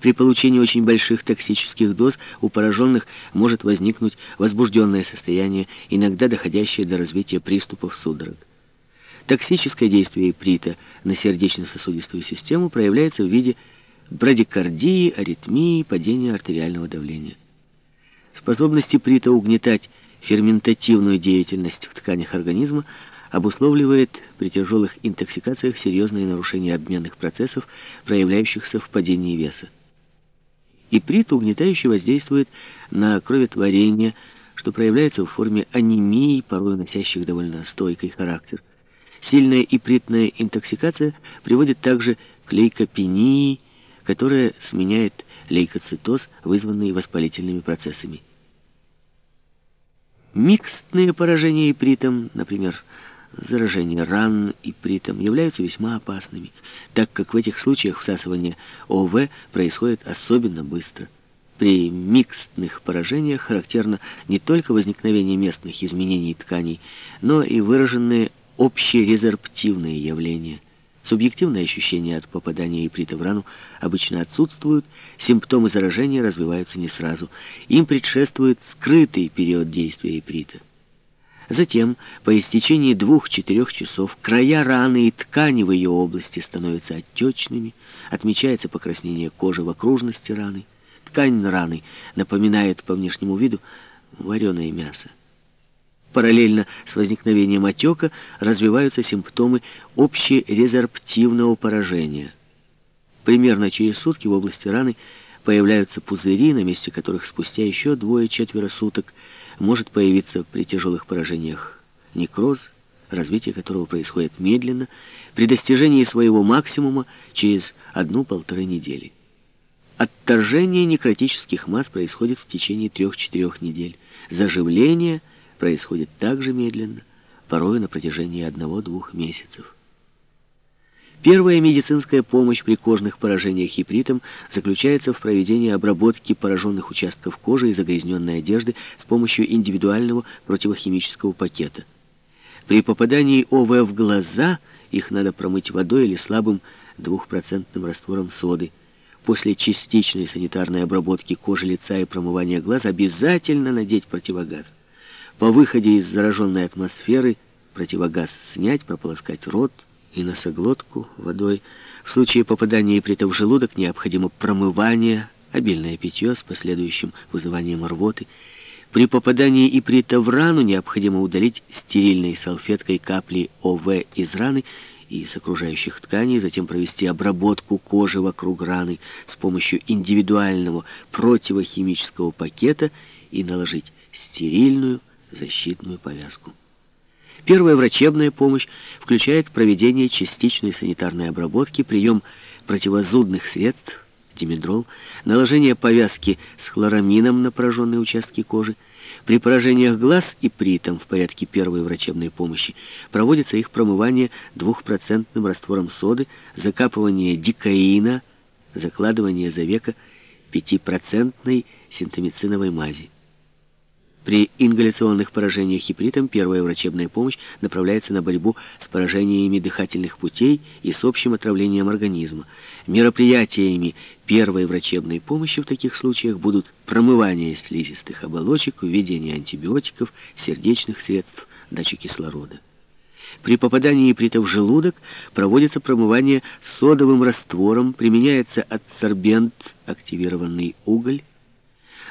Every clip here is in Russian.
При получении очень больших токсических доз у пораженных может возникнуть возбужденное состояние, иногда доходящее до развития приступов судорог. Токсическое действие иприта на сердечно-сосудистую систему проявляется в виде брадикардии, аритмии, падения артериального давления. Способность иприта угнетать ферментативную деятельность в тканях организма обусловливает при тяжелых интоксикациях серьезные нарушения обменных процессов, проявляющихся в падении веса. Иприт угнетающе воздействует на кроветворение, что проявляется в форме анемии, порой носящих довольно стойкий характер. Сильная ипритная интоксикация приводит также к лейкопении, которая сменяет лейкоцитоз, вызванный воспалительными процессами. Микстные поражения ипритом, например, заражение ран ипритом, являются весьма опасными, так как в этих случаях всасывание ОВ происходит особенно быстро. При микстных поражениях характерно не только возникновение местных изменений тканей, но и выраженные общерезорптивные явления. Субъективные ощущения от попадания иприта в рану обычно отсутствуют, симптомы заражения развиваются не сразу. Им предшествует скрытый период действия иприта. Затем, по истечении двух-четырех часов, края раны и ткани в ее области становятся отечными, отмечается покраснение кожи в окружности раны. Ткань раны напоминает по внешнему виду вареное мясо. Параллельно с возникновением отека развиваются симптомы общерезорптивного поражения. Примерно через сутки в области раны появляются пузыри, на месте которых спустя еще двое-четверо суток может появиться при тяжелых поражениях некроз, развитие которого происходит медленно, при достижении своего максимума через одну-полторы недели. Отторжение некротических масс происходит в течение трех-четырех недель. Заживление – происходит так же медленно, порой на протяжении одного-двух месяцев. Первая медицинская помощь при кожных поражениях хипритом заключается в проведении обработки пораженных участков кожи и загрязненной одежды с помощью индивидуального противохимического пакета. При попадании ОВ в глаза их надо промыть водой или слабым двухпроцентным раствором соды. После частичной санитарной обработки кожи лица и промывания глаз обязательно надеть противогаз. По выходе из зараженной атмосферы противогаз снять, прополоскать рот и носоглотку водой. В случае попадания иприта в желудок необходимо промывание, обильное питье с последующим вызыванием рвоты. При попадании иприта в рану необходимо удалить стерильной салфеткой капли ОВ из раны и с окружающих тканей, затем провести обработку кожи вокруг раны с помощью индивидуального противохимического пакета и наложить стерильную защитную повязку. Первая врачебная помощь включает проведение частичной санитарной обработки, прием противозудных средств, димедрол, наложение повязки с хлорамином на пораженные участки кожи. При поражениях глаз и притом в порядке первой врачебной помощи проводится их промывание двухпроцентным раствором соды, закапывание дикаина, закладывание за века пятипроцентной синтомициновой мази. При ингаляционных поражениях хипритом первая врачебная помощь направляется на борьбу с поражениями дыхательных путей и с общим отравлением организма. Мероприятиями первой врачебной помощи в таких случаях будут промывание слизистых оболочек, введение антибиотиков, сердечных средств, дача кислорода. При попадании иприта в желудок проводится промывание содовым раствором, применяется адсорбент, активированный уголь,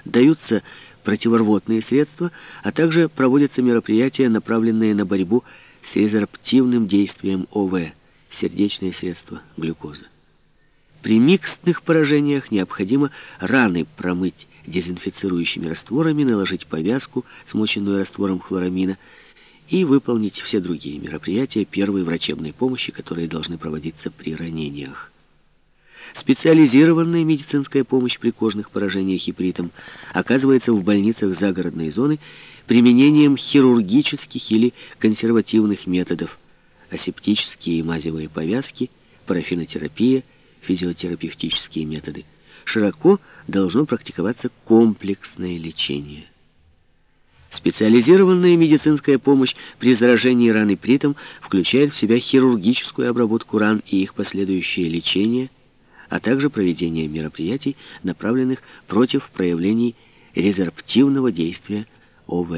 даются противорвотные средства, а также проводятся мероприятия, направленные на борьбу с резорптивным действием ОВ, сердечные средства, глюкоза. При микстных поражениях необходимо раны промыть дезинфицирующими растворами, наложить повязку, смоченную раствором хлорамина, и выполнить все другие мероприятия первой врачебной помощи, которые должны проводиться при ранениях. Специализированная медицинская помощь при кожных поражениях хипритом оказывается в больницах загородной зоны применением хирургических или консервативных методов, асептические и мазевые повязки, парафинотерапия, физиотерапевтические методы. Широко должно практиковаться комплексное лечение. Специализированная медицинская помощь при заражении раны притом включает в себя хирургическую обработку ран и их последующее лечение – а также проведение мероприятий, направленных против проявлений резорптивного действия ОВ.